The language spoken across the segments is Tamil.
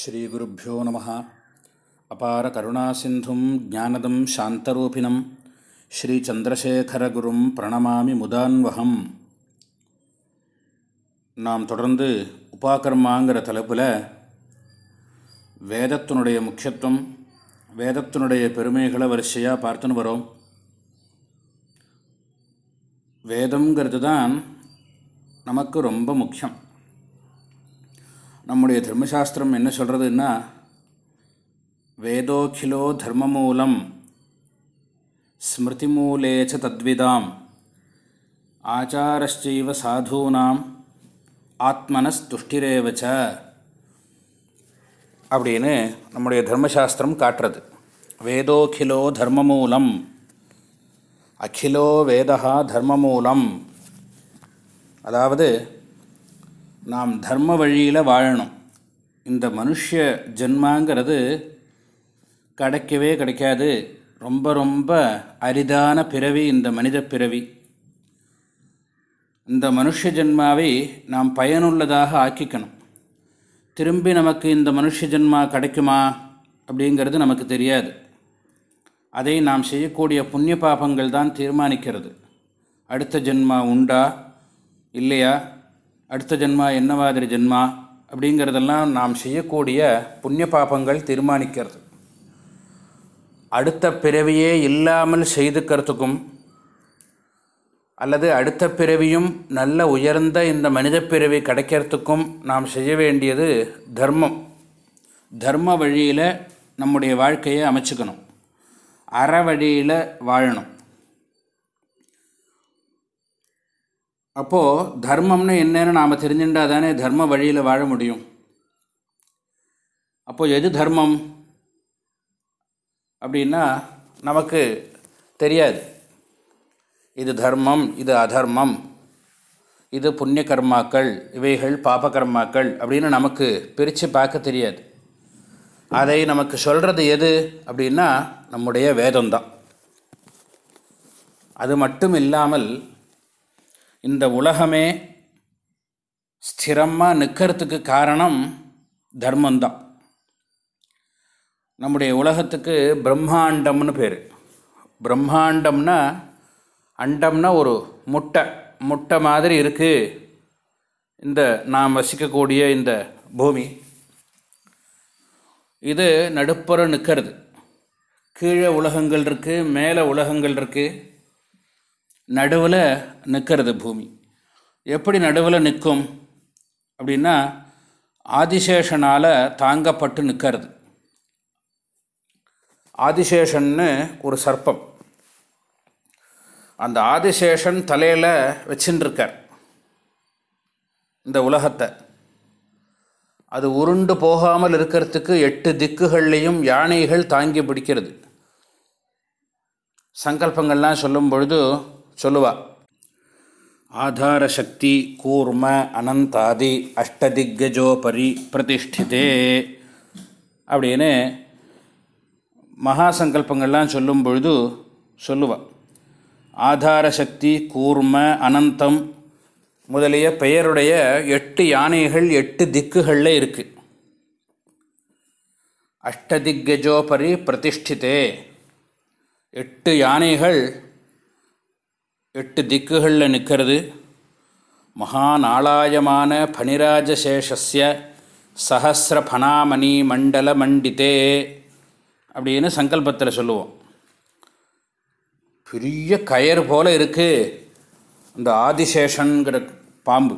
ஸ்ரீகுருப்போ நம. அபார கருணாசிந்தும் ஜானதம் சாந்தரூபிணம். ஸ்ரீச்சந்திரசேகரகுரும் பிரணமாமி முதான்வகம். நாம் தொடர்ந்து உபாகர்மாங்கிற தலைப்பில் வேதத்தினுடைய முக்கியத்துவம் வேதத்தினுடைய பெருமைகளை வரிசையாக பார்த்துன்னு வரோம். வேதங்கிறது தான் நமக்கு ரொம்ப முக்கியம். நம்முடைய தர்மசாஸ்திரம் என்ன சொல்கிறதுன்னா வேதோக்கிலோ தர்மமூலம் ஸ்மிருதிமூலேச்ச தத்விதாம் ஆச்சாரஸ்சைவ சாதூனாம் ஆத்மனஸ்துஷ்டிரேவச்ச அப்படின்னு நம்முடைய தர்மசாஸ்திரம் காட்டுறது. வேதோக்கிலோ தர்மமூலம் அகிலோ வேதா தர்மமூலம் அதாவது நாம் தர்ம வழியில் வாழணும். இந்த மனுஷ ஜென்மாங்கிறது கிடைக்கவே கிடைக்காது. ரொம்ப ரொம்ப அரிதான பிறவி இந்த மனித பிறவி. இந்த மனுஷ ஜென்மாவை நாம் பயனுள்ளதாக ஆக்கிக்கணும். திரும்பி நமக்கு இந்த மனுஷ ஜென்மா கிடைக்குமா அப்படிங்கிறது நமக்கு தெரியாது. அதை நாம் செய்யக்கூடிய புண்ணிய பாபங்கள் தான் தீர்மானிக்கிறது. அடுத்த ஜென்மா உண்டா? இல்லையா? அடுத்த ஜென்மா என்ன மாதிரி ஜென்மா? அப்படிங்கிறதெல்லாம் நாம் செய்யக்கூடிய புண்ணிய பாபங்கள் தீர்மானிக்கிறது. அடுத்த பிறவியே இல்லாமல் செய்துக்கிறதுக்கும் அல்லது அடுத்த பிறவியும் நல்ல உயர்ந்த இந்த மனித பிறவி கிடைக்கிறதுக்கும் நாம் செய்ய வேண்டியது தர்மம். தர்ம வழியில் நம்முடைய வாழ்க்கையை அமைச்சுக்கணும். அற வழியில் வாழணும். அப்போது தர்மம்னு என்னன்னு நாம் தெரிஞ்சுட்டா தானே தர்ம வழியில் வாழ முடியும். அப்போது எது தர்மம்? அப்படின்னா நமக்கு தெரியாது. இது தர்மம் இது அதர்மம். இது புண்ணிய கர்மாக்கள் இவைகள் பாப கர்மாக்கள் அப்படின்னு நமக்கு பிரித்து பார்க்க தெரியாது. அதை நமக்கு சொல்கிறது எது அப்படின்னா நம்முடைய வேதம்தான். அது மட்டும் இல்லாமல் இந்த உலகமே ஸ்திரமாக நிற்கிறதுக்கு காரணம் தர்மந்தான் நம்முடைய உலகத்துக்கு பிரம்மாண்டம்னு பேர். பிரம்மாண்டம்னா அண்டம்னா ஒரு முட்டை முட்டை மாதிரி இருக்குது இந்த நாம் வசிக்கக்கூடிய இந்த பூமி. இது நடுப்புற நிற்கிறது. கீழே உலகங்கள் இருக்குது மேலே உலகங்கள் இருக்குது நடுவில் நிற்கிறது பூமி. எப்படி நடுவில் நிற்கும் அப்படின்னா ஆதிசேஷனால் தாங்கப்பட்டு நிற்கிறது ஆதிசேஷன்னு ஒரு சர்ப்பம். அந்த ஆதிசேஷன் தலையில் வச்சுட்டுருக்கார் இந்த உலகத்தை. அது உருண்டு போகாமல் இருக்கிறதுக்கு எட்டு திக்குகள்லேயும் யானைகள் தாங்கி பிடிக்கிறது. சங்கல்பங்கள்லாம் சொல்லும் பொழுது சொல்லுவா. ஆதார சக்தி கூர்ம அனந்தாதி அஷ்டதிக்கஜோபரி பிரதிஷ்டிதே. அப்படின்னு மகா சங்கல்பங்கள்லாம் சொல்லும் பொழுது சொல்லுவாள் ஆதார சக்தி கூர்ம அனந்தம் முதலிய பெயருடைய எட்டு யானைகள் எட்டு திக்குகளில் இருக்குது அஷ்டதிக்கஜோபரி பிரதிஷ்டிதே. எட்டு யானைகள் எட்டு திக்குகளில் நிற்கிறது. மகாநாளாயமான பனிராஜசேஷஸ்ய சஹசிர பனாமணி மண்டல மண்டிதே அப்படின்னு சங்கல்பத்தில் சொல்லுவோம். பெரிய கயர் போல் இருக்குது அந்த ஆதிசேஷங்கிற பாம்பு.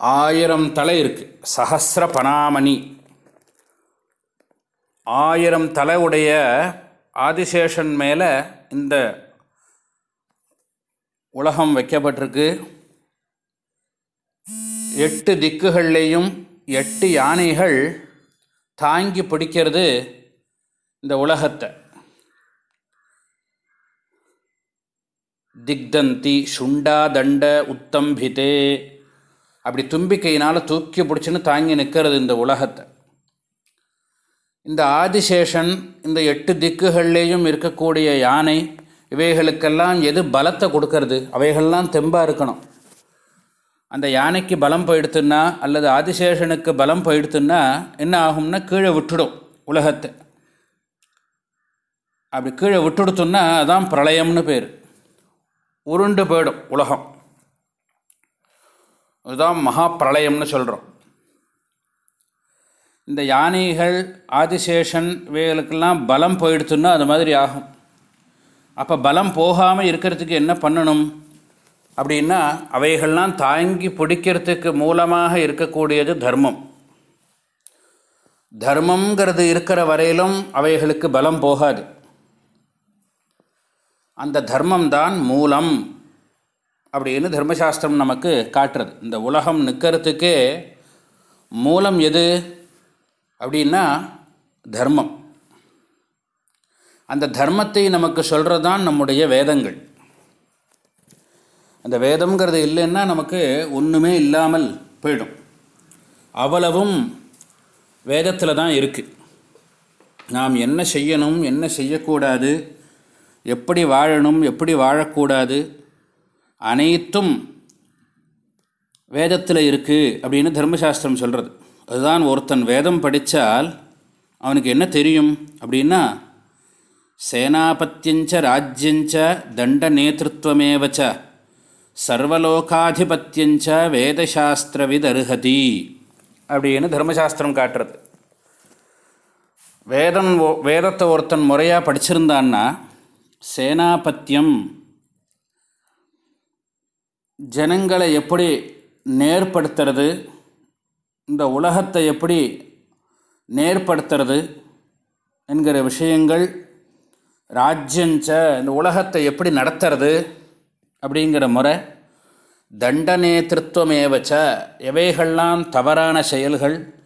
ஆயிரம் தலை இருக்குது சஹசிர பனாமணி ஆயிரம் தலை உடைய ஆதிசேஷன் மேலே இந்த உலகம் வைக்கப்பட்டிருக்கு. எட்டு திக்குகள்லேயும் எட்டு யானைகள் தாங்கி பிடிக்கிறது இந்த உலகத்தை. திக்தந்தி சுண்டா தண்ட உத்தம்பிதே அப்படி தும்பிக்கையினால் தூக்கி பிடிச்சின்னு தாங்கி நிற்கிறது இந்த உலகத்தை. இந்த ஆதிசேஷன் இந்த எட்டு திக்குகள்லேயும் இருக்கக்கூடிய யானை இவைகளுக்கெல்லாம் எது பலத்தை கொடுக்கறது? அவைகள்லாம் தெம்பாக இருக்கணும். அந்த யானைக்கு பலம் போயிடுத்துன்னா அல்லது ஆதிசேஷனுக்கு பலம் போயிடுத்துன்னா என்ன ஆகும்னா கீழே விட்டுடும் உலகத்தை. அப்படி கீழே விட்டுடுத்துன்னா அதான் பிரளயம்னு பேர். உருண்டு போயிடும் உலகம். அதுதான் மகா பிரளயம்னு சொல்கிறோம் இந்த யானைகள் ஆதிசேஷன் இவைகளுக்கெல்லாம் பலம் போயிடுத்துன்னா அது மாதிரி ஆகும். அப்போ பலம் போகாமல் இருக்கிறதுக்கு என்ன பண்ணணும்? அப்படின்னா அவைகள்லாம் தாங்கி பிடிக்கிறதுக்கு மூலமாக இருக்கக்கூடியது தர்மம். தர்மங்கிறது இருக்கிற வரையிலும் அவைகளுக்கு பலம் போகாது. அந்த தர்மம்தான் மூலம் அப்படின்னு தர்மசாஸ்திரம் நமக்கு காட்டுறது. இந்த உலகம் நிற்கிறதுக்கே மூலம் எது? அப்படின்னா தர்மம். அந்த தர்மத்தை நமக்கு சொல்கிறது தான் நம்முடைய வேதங்கள். அந்த வேதம்ங்கிறது இல்லைன்னா நமக்கு ஒன்றுமே இல்லாமல் போயிடும். அவ்வளவும் வேதத்தில் தான் இருக்குது நாம் என்ன செய்யணும் என்ன செய்யக்கூடாது எப்படி வாழணும் எப்படி வாழக்கூடாது அனைத்தும் வேதத்தில் இருக்குது அப்படின்னு தர்மசாஸ்திரம் சொல்கிறது அதுதான் ஒருத்தன் வேதம் படித்தால் அவனுக்கு என்ன தெரியும் அப்படின்னா சேனாபத்தியஞ்ச ராஜ்யஞ்ச தண்ட நேதೃತ್ವமேவச்ச சர்வலோகாதிபத்தியஞ்ச வேதசாஸ்திரவித் அருகதி அப்படின்னு தர்மசாஸ்திரம் காட்டுறது. வேதம் வேதத்தை ஒருத்தன் முறையாக படிச்சிருந்தான்னா சேனாபத்தியம் ஜனங்களை எப்படி நேர்படுத்துறது இந்த உலகத்தை எப்படி நேர்படுத்துறது என்கிற விஷயங்கள் ராஜ்யஞ்ச இந்த உலகத்தை எப்படி நடத்துறது அப்படிங்கிற முறை தண்டநேத்திருவமேவச்ச எவைகள்லாம் தவறான செயல்கள்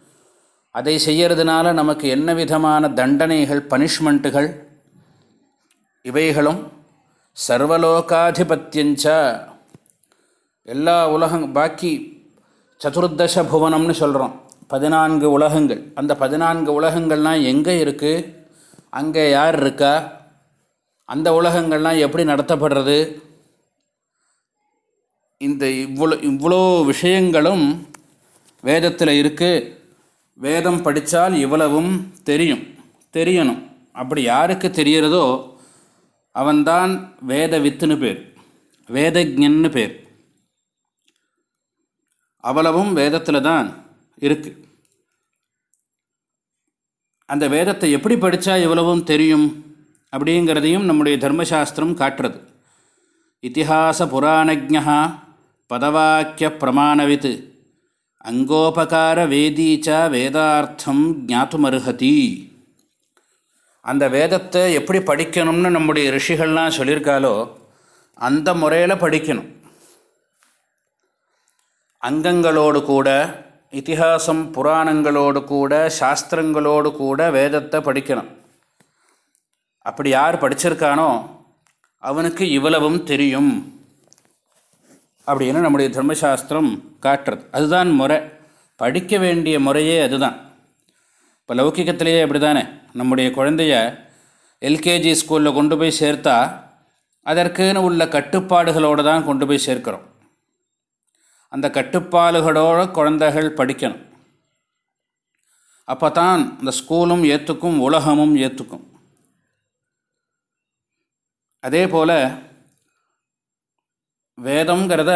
அதை செய்யறதுனால நமக்கு என்ன விதமான தண்டனைகள் பனிஷ்மெண்ட்டுகள் இவைகளும் சர்வலோகாதிபத்தியஞ்ச எல்லா உலகம் பாக்கி சதுர்தச புவனம்னு சொல்கிறோம் பதினான்கு உலகங்கள். அந்த பதினான்கு உலகங்கள்லாம் எங்கே இருக்குது அங்கே யார் இருக்கா? அந்த உலகங்கள்லாம் எப்படி நடத்தப்படுறது? இந்த இவ்வளோ இவ்வளோ விஷயங்களும் வேதத்தில் இருக்குது வேதம் படித்தால் இவ்வளவும் தெரியும். தெரியணும். அப்படி யாருக்கு தெரிகிறதோ அவன்தான் வேத வித்துன்னு பேர். வேதஜன்னு பேர். அவ்வளவும் வேதத்தில் தான் இருக்குது அந்த வேதத்தை எப்படி படித்தா இவ்வளவும் தெரியும்? அப்படிங்கிறதையும் நம்முடைய தர்மசாஸ்திரம் காட்டுறது. இத்திஹாச புராணஜா பதவாக்கிய பிரமாணவித். அங்கோபகார வேதீச்சா வேதார்த்தம் ஜாத்துமருகதி அந்த வேதத்தை எப்படி படிக்கணும்னு நம்முடைய ரிஷிகள்லாம் சொல்லியிருக்காலோ அந்த முறையில் படிக்கணும். அங்கங்களோடு கூட இத்திஹாசம் புராணங்களோடு கூட சாஸ்திரங்களோடு கூட வேதத்தை படிக்கணும். அப்படி யார் படிச்சிருக்கானோ அவனுக்கு இவ்வளவும் தெரியும் அப்படின்னு நம்முடைய தர்மசாஸ்திரம் காட்டுறது. அதுதான் முறை. படிக்க வேண்டிய முறையே அதுதான். இப்போ லௌக்கிகத்திலேயே அப்படி தானே நம்முடைய குழந்தைய எல்கேஜி ஸ்கூலில் கொண்டு போய் சேர்த்தா அதற்குன்னு உள்ள கட்டுப்பாடுகளோடு தான் கொண்டு போய் சேர்க்கிறோம். அந்த கட்டுப்பாடுகளோடு குழந்தைகள் படிக்கணும். அப்போ தான் இந்த ஸ்கூலும் ஏற்றுக்கும் உலகமும் ஏற்றுக்கும் அதே போல் வேதங்கிறத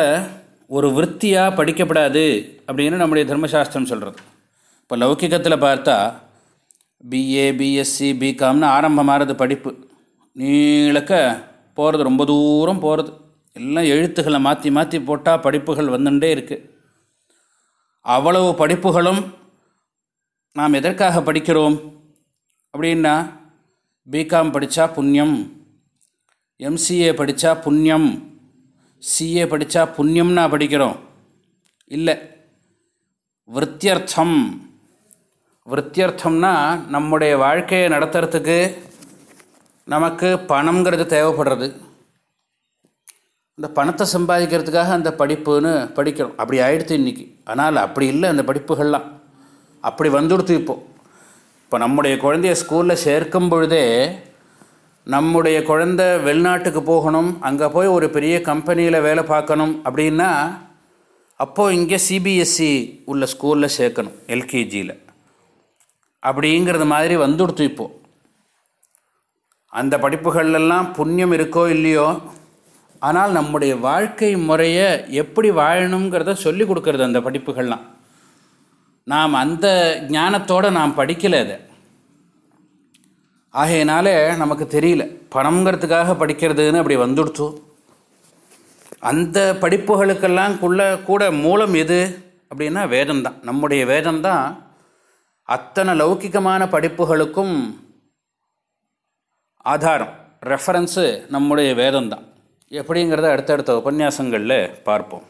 ஒரு விற்த்தியாக படிக்கப்படாது அப்படின்னு நம்முடைய தர்மசாஸ்திரம் சொல்கிறது இப்போ லௌகிகத்தில் பார்த்தா பிஏ பிஎஸ்சி பிகாம்னு ஆரம்பமாகிறது படிப்பு. நீளக்க போகிறது ரொம்ப தூரம் போகிறது எல்லாம் எழுத்துக்களை மாற்றி மாற்றி போட்டால் படிப்புகள் வந்துட்டே இருக்குது அவ்வளவு படிப்புகளும் நாம் எதற்காக படிக்கிறோம்? அப்படின்னா பிகாம் படித்தா புண்ணியம் எம்சிஏ படித்தா புண்ணியம் சிஏ படித்தா புண்ணியம்னா படிக்கிறோம். இல்லை. விற்த்தியர்த்தம் விற்த்தியர்த்தம்னா நம்முடைய வாழ்க்கையை நடத்துறதுக்கு நமக்கு பணங்கிறது தேவைப்படுறது. இந்த பணத்தை சம்பாதிக்கிறதுக்காக அந்த படிப்புன்னு படிக்கிறோம். அப்படி ஆயிடுத்து இன்றைக்கி ஆனால் அப்படி இல்லை அந்த படிப்புகள்லாம். அப்படி வந்துடுத்து இப்போது இப்போ நம்முடைய குழந்தைய ஸ்கூலில் சேர்க்கும் பொழுதே நம்முடைய குழந்த வெளிநாட்டுக்கு போகணும் அங்கே போய் ஒரு பெரிய கம்பெனியில் வேலை பார்க்கணும் அப்படின்னா அப்போது இங்கே சிபிஎஸ்சி உள்ள ஸ்கூலில் சேர்க்கணும் எல்கேஜியில் அப்படிங்கிறது மாதிரி வந்துடுத்து இப்போது அந்த படிப்புகள்லாம் புண்ணியம் இருக்கோ இல்லையோ ஆனால் நம்முடைய வாழ்க்கை முறையை எப்படி வாழணுங்கிறத சொல்லி கொடுக்கறது அந்த படிப்புகள்லாம். நாம் அந்த ஞானத்தோடு நாம் படிக்கலை அதை. ஆகையினால நமக்கு தெரியல பணங்கிறதுக்காக படிக்கிறதுன்னு அப்படி வந்துடுச்சு. அந்த படிப்புகளுக்கெல்லாம் குள்ள கூட மூலம் எது அப்படின்னா வேதம்தான். நம்முடைய வேதம்தான் அத்தனை லௌகிகமான படிப்புகளுக்கும் ஆதாரம் ரெஃபரன்ஸு நம்முடைய வேதம்தான். எப்படிங்கிறத அடுத்தடுத்த உபன்யாசங்களில் பார்ப்போம்.